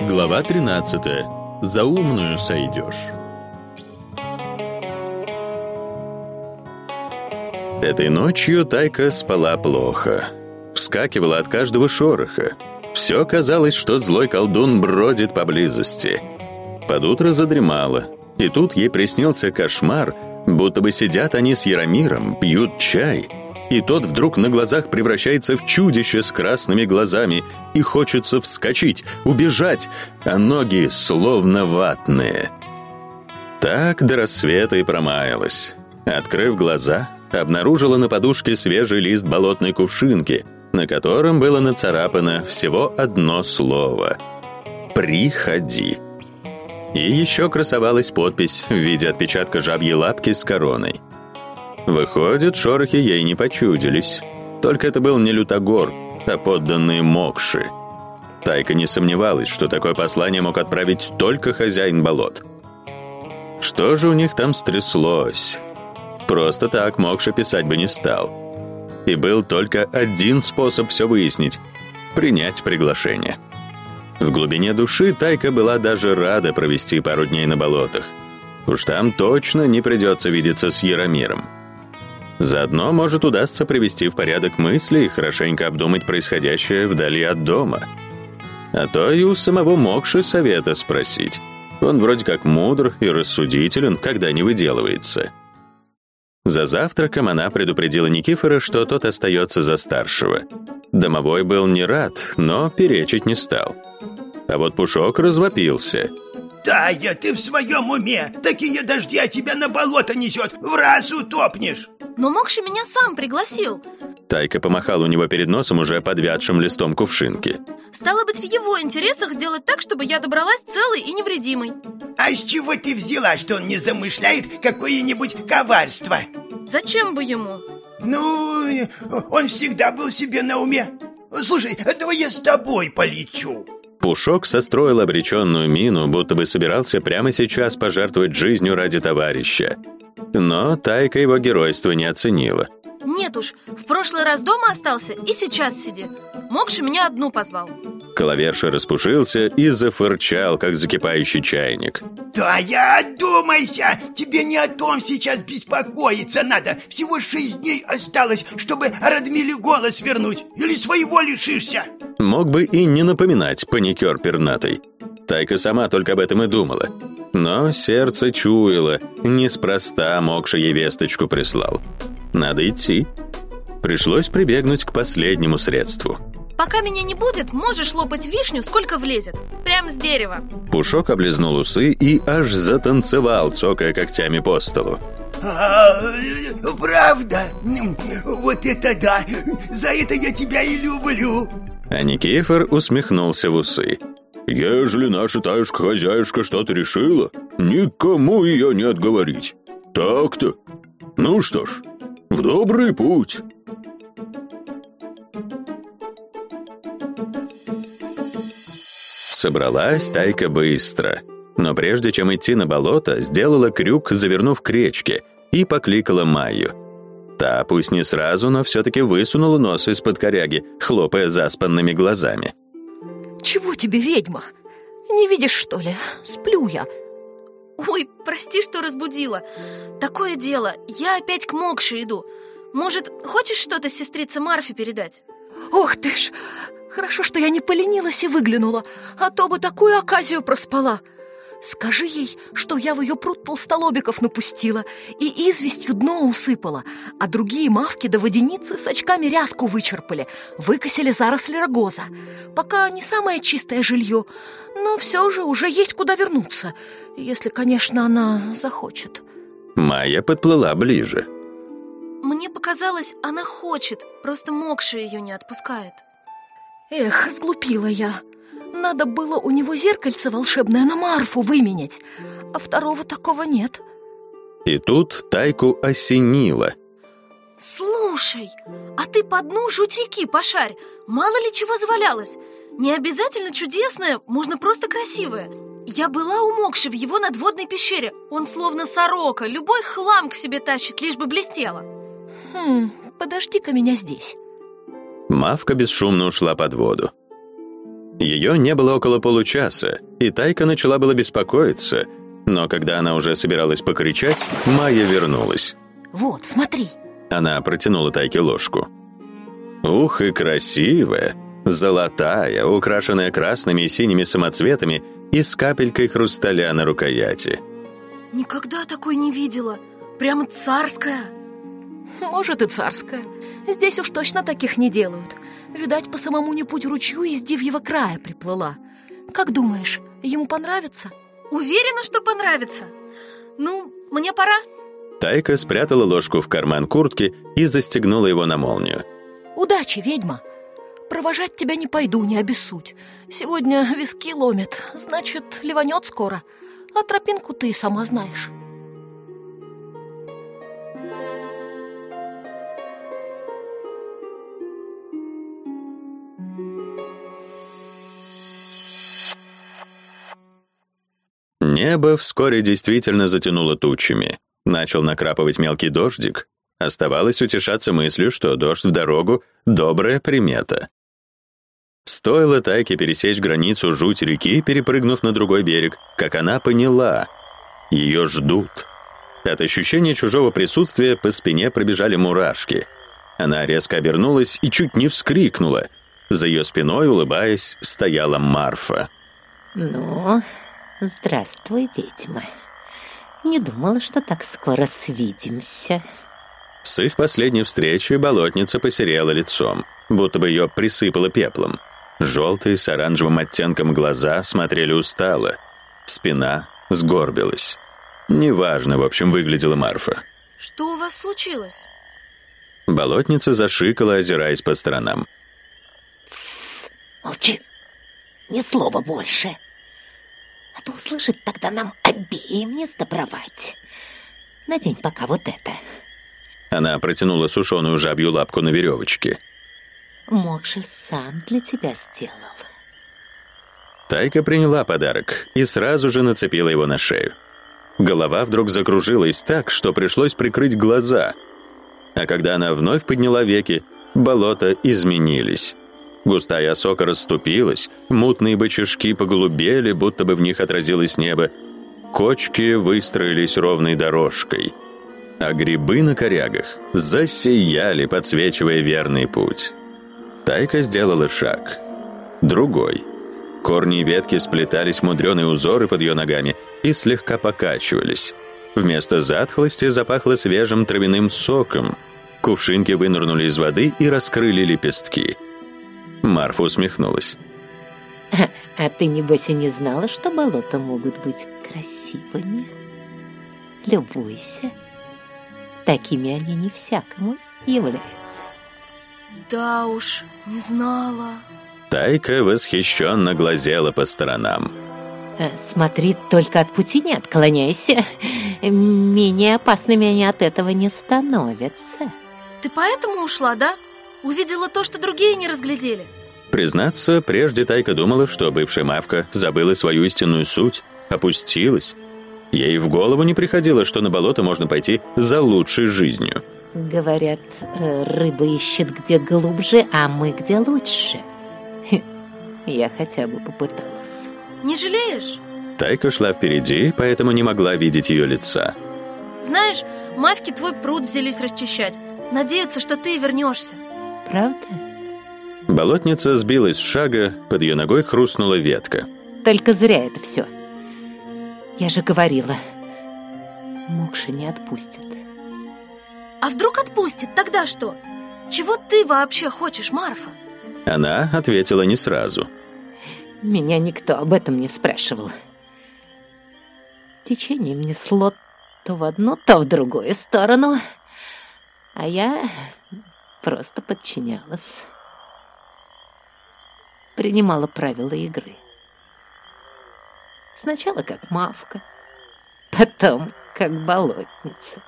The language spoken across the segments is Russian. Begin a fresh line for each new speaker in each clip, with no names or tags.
Глава 13. За умную сойдешь. Этой ночью Тайка спала плохо. Вскакивала от каждого шороха. Все казалось, что злой колдун бродит поблизости. Под утро задремала, и тут ей приснился кошмар, будто бы сидят они с Яромиром, пьют чай — и тот вдруг на глазах превращается в чудище с красными глазами, и хочется вскочить, убежать, а ноги словно ватные. Так до рассвета и промаялась. Открыв глаза, обнаружила на подушке свежий лист болотной кувшинки, на котором было нацарапано всего одно слово «Приходи». И еще красовалась подпись в виде отпечатка жабьей лапки с короной — Выходит, шорохи ей не почудились. Только это был не Лютогор, а подданные Мокши. Тайка не сомневалась, что такое послание мог отправить только хозяин болот. Что же у них там стряслось? Просто так Мокша писать бы не стал. И был только один способ все выяснить — принять приглашение. В глубине души Тайка была даже рада провести пару дней на болотах. Уж там точно не придется видеться с Яромиром. Заодно, может, удастся привести в порядок мысли и хорошенько обдумать происходящее вдали от дома. А то и у самого Мокши совета спросить. Он вроде как мудр и рассудителен, когда не выделывается. За завтраком она предупредила Никифора, что тот остается за старшего. Домовой был не рад, но перечить не стал. А вот Пушок развопился.
«Тая, ты в своем уме! Такие дождя тебя на болото несет! В раз утопнешь!»
Но Мокши меня сам пригласил
Тайка помахал у него перед носом уже подвядшим листом кувшинки
Стало быть, в его интересах сделать так, чтобы я добралась целой и невредимой
А с чего ты взяла, что он не замышляет какое-нибудь коварство?
Зачем бы ему?
Ну, он всегда был себе на уме Слушай, давай я с тобой полечу
Пушок состроил обреченную мину, будто бы собирался прямо сейчас пожертвовать жизнью ради товарища. Но Тайка его геройство не оценила.
Нет уж, в прошлый раз дома остался и сейчас сиди. Мокши меня одну позвал.
Коловерша распушился и зафырчал, как закипающий чайник.
Да я одумайся! Тебе не о том сейчас беспокоиться надо. Всего шесть дней осталось, чтобы Радмиле голос вернуть. Или своего лишишься.
Мог бы и не напоминать паникер пернатый. Тайка сама только об этом и думала. Но сердце чуяло, неспроста Мокша ей весточку прислал. Надо идти. Пришлось прибегнуть к последнему средству.
Пока меня не будет, можешь лопать вишню, сколько влезет. Прям с дерева.
Пушок облизнул усы и аж затанцевал, цокая когтями по столу.
А, правда? Вот это да! За это я тебя и люблю!
А Никифор усмехнулся в усы. Ежели наша таюшка-хозяюшка что-то решила, никому ее не отговорить. Так-то. Ну что ж, в добрый путь. Собралась тайка быстро, но прежде чем идти на болото, сделала крюк, завернув к речке, и покликала Майю. Та, пусть не сразу, но все-таки высунула нос из-под коряги, хлопая заспанными глазами.
Чего тебе, ведьма? Не видишь, что ли? Сплю я.
Ой, прости, что разбудила. Такое дело, я опять к Мокше иду. Может, хочешь что-то сестрице Марфе передать?
Ох ты ж! Хорошо, что я не поленилась и выглянула, а то бы такую оказию проспала. Скажи ей, что я в ее пруд толстолобиков напустила и известью дно усыпала, а другие мавки до водяницы с очками ряску вычерпали, выкосили заросли рогоза. Пока не самое чистое жилье, но все же уже есть куда вернуться, если, конечно, она захочет.
Майя подплыла ближе.
Мне показалось, она хочет, просто Мокша ее не отпускает.
Эх, сглупила я. Надо было у него зеркальце волшебное на Марфу выменять, а второго такого нет.
И тут Тайку осенило.
Слушай, а ты по дну жуть реки пошарь, мало ли чего завалялось. Не обязательно чудесное, можно просто красивое. Я была у Мокши в его надводной пещере. Он словно сорока, любой хлам к себе тащит, лишь бы блестело.
Хм, подожди-ка меня здесь.
Мавка бесшумно ушла под воду. Ее не было около получаса, и Тайка начала было беспокоиться, но когда она уже собиралась покричать, Майя вернулась.
Вот, смотри.
Она протянула Тайке ложку. Ух, и красивая! Золотая, украшенная красными и синими самоцветами и с капелькой хрусталя на рукояти.
Никогда такой не видела. Прямо царская.
Может, и царская. Здесь уж точно таких не делают. Видать, по самому не путь ручью из Дивьего края приплыла. Как думаешь, ему понравится?
Уверена, что понравится. Ну, мне пора.
Тайка спрятала ложку в карман куртки и застегнула его на молнию.
Удачи, ведьма! Провожать тебя не пойду, не обессудь. Сегодня виски ломят, значит, ливанет скоро. А тропинку ты и сама знаешь.
Небо вскоре действительно затянуло тучами. Начал накрапывать мелкий дождик. Оставалось утешаться мыслью, что дождь в дорогу — добрая примета. Стоило Тайке пересечь границу жуть реки, перепрыгнув на другой берег, как она поняла — ее ждут. От ощущения чужого присутствия по спине пробежали мурашки. Она резко обернулась и чуть не вскрикнула. За ее спиной, улыбаясь, стояла Марфа.
«Ну, здравствуй, ведьма. Не думала, что так скоро свидимся».
С их последней встречи болотница посерела лицом, будто бы ее присыпало пеплом. Желтые с оранжевым оттенком глаза смотрели устало. Спина сгорбилась. Неважно, в общем, выглядела Марфа.
Что у вас случилось?
Болотница зашикала, озираясь по сторонам.
Тссс, молчи. Ни слова больше. То услышит тогда нам обеим не сдобровать. Надень пока вот это.
Она протянула сушеную жабью лапку на веревочке.
Мокши сам для тебя сделал.
Тайка приняла подарок и сразу же нацепила его на шею. Голова вдруг закружилась так, что пришлось прикрыть глаза. А когда она вновь подняла веки, болота изменились. Густая осока расступилась, мутные бочажки поголубели, будто бы в них отразилось небо. Кочки выстроились ровной дорожкой. А грибы на корягах засияли, подсвечивая верный путь. Тайка сделала шаг. Другой. Корни и ветки сплетались в мудреные узоры под ее ногами и слегка покачивались. Вместо затхлости запахло свежим травяным соком. Кувшинки вынырнули из воды и раскрыли лепестки. Марфа усмехнулась.
А, а ты, небось, и не знала, что болота могут быть красивыми? Любуйся. Такими они не всякому являются.
Да уж, не знала.
Тайка восхищенно глазела по сторонам.
Э, Смотри, только от пути не отклоняйся. Менее опасными они от этого не становятся.
Ты поэтому ушла, да? Увидела то, что другие не разглядели.
Признаться, прежде Тайка думала, что бывшая мавка забыла свою истинную суть, опустилась. Ей в голову не приходило, что на болото можно пойти за лучшей жизнью.
Говорят, э, рыба ищет где глубже, а мы где лучше. Я хотя бы попыталась.
Не жалеешь?
Тайка шла впереди, поэтому не могла видеть ее лица.
Знаешь, мавки твой пруд взялись расчищать. Надеются, что ты вернешься.
Правда?
Болотница сбилась с шага, под ее ногой хрустнула ветка.
Только зря это все. Я же говорила, Мокши не отпустят.
А вдруг отпустит, тогда что? Чего ты вообще хочешь, Марфа?
Она ответила не сразу.
Меня никто об этом не спрашивал. Течение несло то в одну, то в другую сторону, а я просто подчинялась. Принимала правила игры. Сначала как мавка, потом как болотница.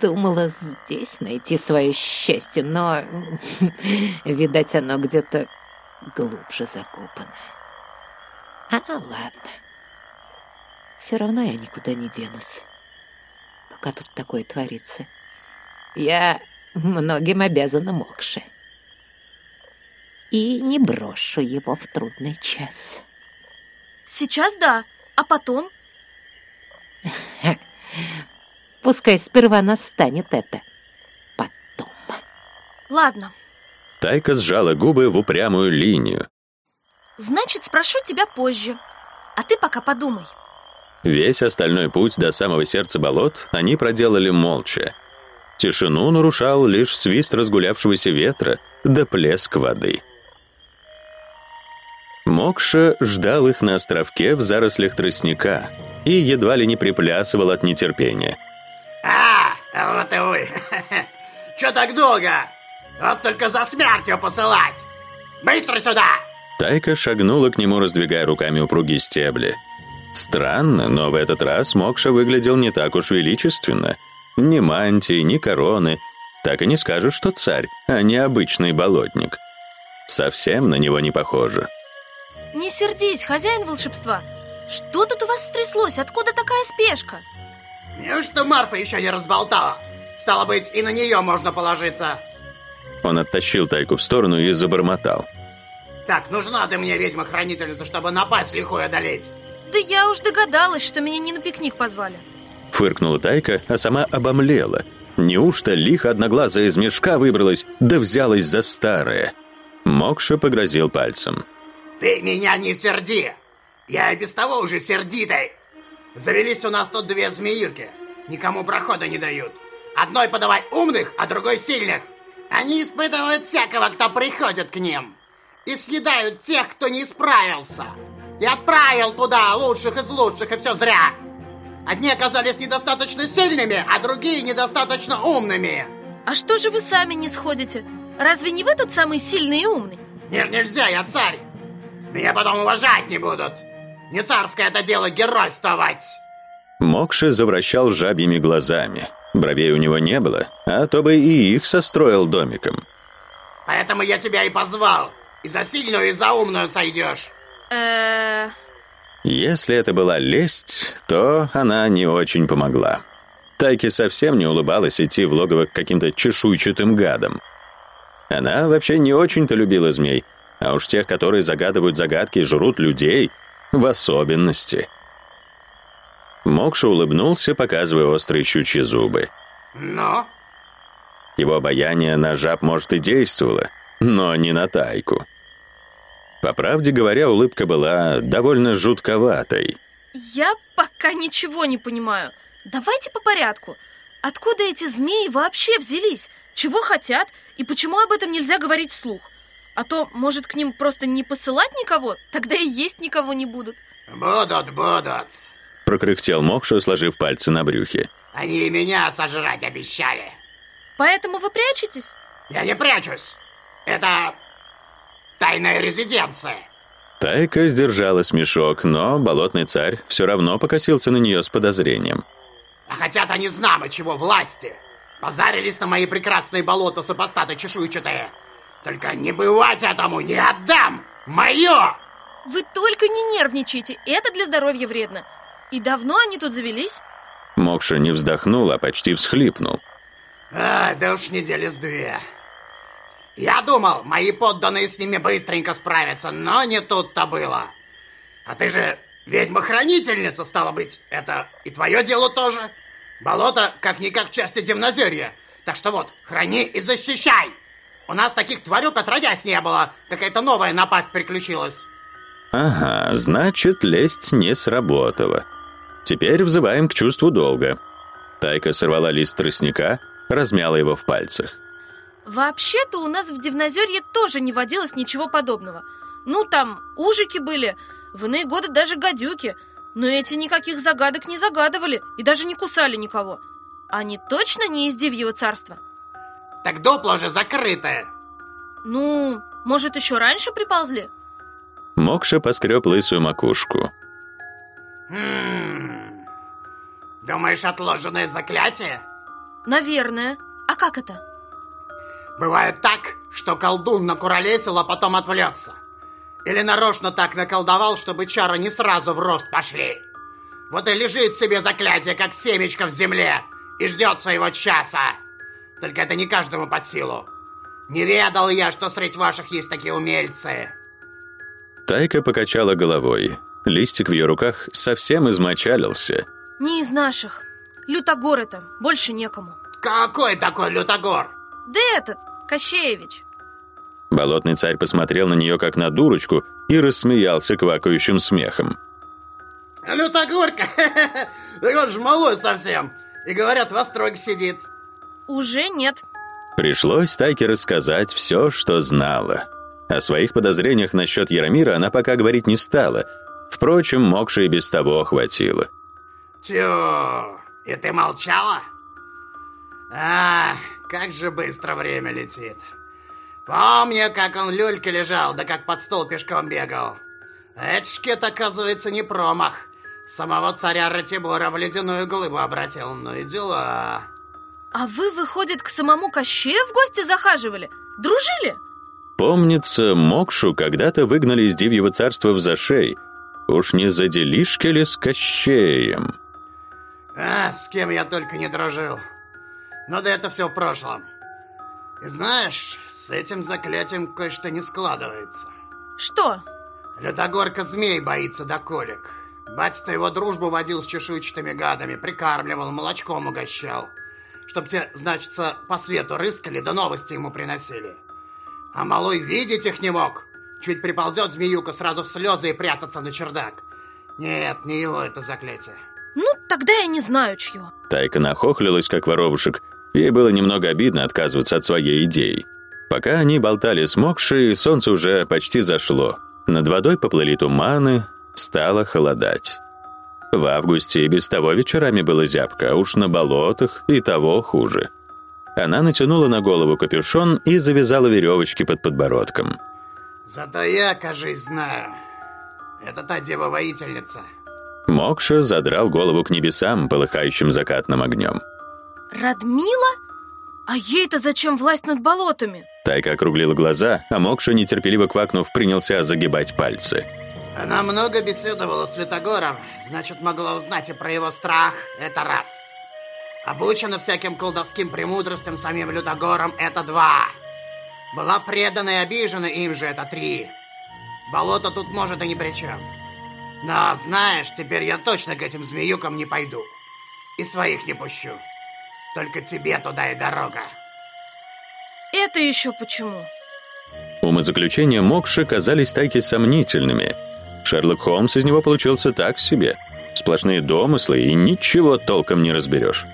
Думала здесь найти свое счастье, но, видать, оно где-то глубже закопано. А, ладно. Все равно я никуда не денусь, пока тут такое творится. Я многим обязана Мокше. и не брошу его в трудный час.
Сейчас да, а потом?
Пускай сперва настанет это потом.
Ладно,
Тайка сжала губы в упрямую линию.
значит, спрошу тебя позже. А ты пока подумай.
Весь остальной путь до самого сердца болот они проделали молча. Тишину нарушал лишь свист разгулявшегося ветра да плеск воды. Мокша ждал их на островке в зарослях тростника и едва ли не приплясывал от нетерпения.
А, вот и вы. Че так долго? Вас только за смертью посылать. Быстро сюда!
Тайка шагнула к нему, раздвигая руками упругие стебли. Странно, но в этот раз Мокша выглядел не так уж величественно. Ни мантии, ни короны. Так и не скажешь, что царь, а не обычный болотник. Совсем на него не похоже.
Не сердись, хозяин волшебства. Что тут у вас стряслось? Откуда такая спешка?
Неужто Марфа еще не разболтала? Стало быть, и на нее можно положиться.
Он оттащил Тайку в сторону и забормотал.
Так, нужна ты мне ведьма-хранительница, чтобы напасть лихую одолеть.
Да я уж догадалась, что меня не на пикник позвали.
Фыркнула Тайка, а сама обомлела. Неужто лихо одноглазая из мешка выбралась, да взялась за старое? Мокша погрозил пальцем.
Ты меня не серди! Я и без того уже сердитый. Завелись у нас тут две змеюки. Никому прохода не дают. Одной подавай умных, а другой сильных. Они испытывают всякого, кто приходит к ним. И съедают тех, кто не справился. И отправил туда лучших из лучших, и все зря. Одни оказались недостаточно сильными, а другие недостаточно умными.
А что же вы сами не сходите? Разве не вы тот самый сильный и умный?
Не ж нельзя, я царь. Меня потом уважать не будут. Не царское это дело геройствовать.
Мокша завращал жабьими глазами. Бровей у него не было, а то бы и их состроил домиком.
Поэтому я тебя и позвал. И за сильную, и за умную сойдешь.
э
Если это была лесть, то она не очень помогла. Тайке совсем не улыбалась идти в логово к каким-то чешуйчатым гадам. Она вообще не очень-то любила змей, а уж тех, которые загадывают загадки и жрут людей, в особенности. Мокша улыбнулся, показывая острые щучьи зубы.
Ну?
Его обаяние на жаб, может, и действовало, но не на тайку. По правде говоря, улыбка была довольно жутковатой.
Я пока ничего не понимаю. Давайте по порядку. Откуда эти змеи вообще взялись? Чего хотят? И почему об этом нельзя говорить вслух? А то, может, к ним просто не посылать никого? Тогда и есть никого не будут.
Будут, будут.
Прокряхтел Мокша, сложив пальцы на брюхе.
Они и меня сожрать обещали.
Поэтому вы прячетесь?
Я не прячусь. Это тайная резиденция.
Тайка сдержала смешок, но болотный царь все равно покосился на нее с подозрением.
А хотят они знамо чего власти. Позарились на мои прекрасные болота супостаты чешуйчатые. Только не бывать этому, не отдам! Мое!
Вы только не нервничайте, это для здоровья вредно. И давно они тут завелись?
Мокша не вздохнул, а почти всхлипнул.
А, да уж недели с две. Я думал, мои подданные с ними быстренько справятся, но не тут-то было. А ты же ведьма-хранительница, стало быть, это и твое дело тоже. Болото как-никак части Демнозерья. Так что вот, храни и защищай. У нас таких тварюк отродясь не было. Какая-то новая напасть приключилась.
Ага, значит, лесть не сработала. Теперь взываем к чувству долга. Тайка сорвала лист тростника, размяла его в пальцах.
Вообще-то у нас в Дивнозерье тоже не водилось ничего подобного. Ну, там ужики были, в иные годы даже гадюки. Но эти никаких загадок не загадывали и даже не кусали никого. Они точно не из Дивьего царства?
Так дупло же закрытое.
Ну, может, еще раньше приползли?
Мокша поскреб лысую макушку.
Хм. Думаешь, отложенное заклятие?
Наверное. А как это?
Бывает так, что колдун накуролесил, а потом отвлекся. Или нарочно так наколдовал, чтобы чары не сразу в рост пошли. Вот и лежит себе заклятие, как семечко в земле, и ждет своего часа. Только это не каждому под силу. Не ведал я, что среди ваших есть такие умельцы.
Тайка покачала головой. Листик в ее руках совсем измочалился.
Не из наших. Лютогор это, больше некому.
Какой такой лютогор?
Да этот, Кощеевич.
Болотный царь посмотрел на нее как на дурочку и рассмеялся квакающим смехом.
Лютогорка? Так он же малой совсем. И говорят, в остроге сидит.
Уже нет.
Пришлось Тайке рассказать все, что знала. О своих подозрениях насчет Яромира она пока говорить не стала. Впрочем, Мокши и без того хватило.
Тю, и ты молчала? А, как же быстро время летит. Помню, как он люльке лежал, да как под стол пешком бегал. Этот шкет, оказывается, не промах. Самого царя Ратибора в ледяную глыбу обратил. Ну и дела.
А вы, выходит, к самому Кощею в гости захаживали? Дружили?
Помнится, Мокшу когда-то выгнали из Дивьего царства в Зашей. Уж не за делишки ли с Кощеем?
А, с кем я только не дружил. Но да это все в прошлом. И знаешь, с этим заклятием кое-что не складывается.
Что?
Лютогорка змей боится до колик. Батя-то его дружбу водил с чешуйчатыми гадами, прикармливал, молочком угощал. Чтоб те, значится, по свету рыскали, да новости ему приносили. А малой видеть их не мог. Чуть приползет змеюка сразу в слезы и прятаться на чердак. Нет, не его это заклятие.
Ну, тогда я не знаю, чье.
Тайка нахохлилась, как воробушек. Ей было немного обидно отказываться от своей идеи. Пока они болтали с Мокшей, солнце уже почти зашло. Над водой поплыли туманы, стало холодать. В августе и без того вечерами было зябко, а уж на болотах и того хуже. Она натянула на голову капюшон и завязала веревочки под подбородком.
Зато я, кажись, знаю. Это та дева-воительница.
Мокша задрал голову к небесам, полыхающим закатным огнем.
Радмила? А ей-то зачем власть над болотами?
Тайка округлила глаза, а Мокша, нетерпеливо квакнув, принялся загибать пальцы.
Она много беседовала с Литогором, значит, могла узнать и про его страх. Это раз. Обучена всяким колдовским премудростям самим Лютогором. Это два. Была предана и обижена им же. Это три. Болото тут может и ни при чем. Но, знаешь, теперь я точно к этим змеюкам не пойду. И своих не пущу. Только тебе туда и дорога.
Это еще почему?
Умозаключения Мокши казались Тайке сомнительными. Шерлок Холмс из него получился так себе. Сплошные домыслы и ничего толком не разберешь.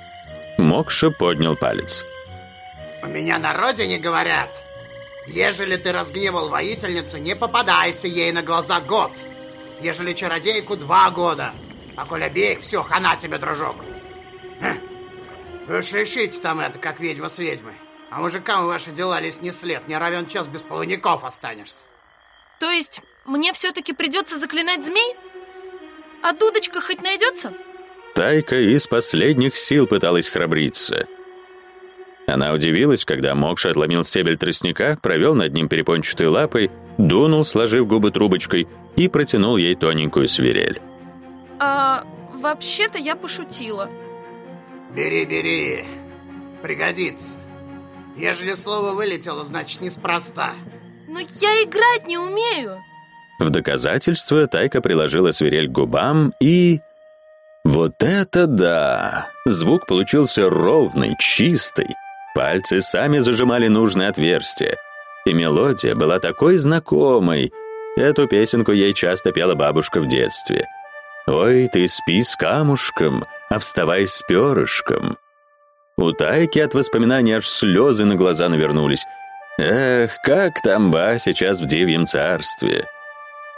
Мокша поднял палец.
У меня на родине говорят, ежели ты разгневал воительницу, не попадайся ей на глаза год. Ежели чародейку два года. А коль обеих, все, хана тебе, дружок. Вы уж решите там это, как ведьма с ведьмой. А мужикам ваши дела лезть не след, не равен час без половников останешься.
То есть мне все-таки придется заклинать змей? А дудочка хоть найдется?
Тайка из последних сил пыталась храбриться. Она удивилась, когда Мокша отломил стебель тростника, провел над ним перепончатой лапой, дунул, сложив губы трубочкой, и протянул ей тоненькую свирель.
А вообще-то я пошутила.
Бери, бери. Пригодится. Ежели слово вылетело, значит, неспроста.
Но я играть не умею.
В доказательство Тайка приложила свирель к губам и... Вот это да! Звук получился ровный, чистый. Пальцы сами зажимали нужное отверстие. И мелодия была такой знакомой. Эту песенку ей часто пела бабушка в детстве. «Ой, ты спи с камушком, а вставай с перышком». У Тайки от воспоминаний аж слезы на глаза навернулись. Эх, как там ба сейчас в Дивьем царстве.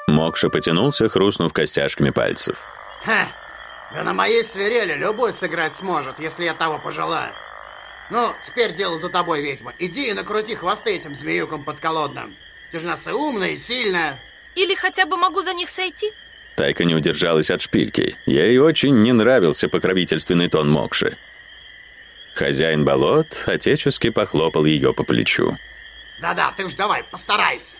Мокша потянулся, хрустнув костяшками пальцев.
Ха! Да на моей свирели любой сыграть сможет, если я того пожелаю. Ну, теперь дело за тобой, ведьма. Иди и накрути хвосты этим змеюкам подколодным. Ты же нас и умная, и сильная.
Или хотя бы могу за них сойти?
Тайка не удержалась от шпильки. Ей очень не нравился покровительственный тон Мокши. Хозяин болот отечески похлопал ее по плечу.
Да-да, ты уж давай, постарайся.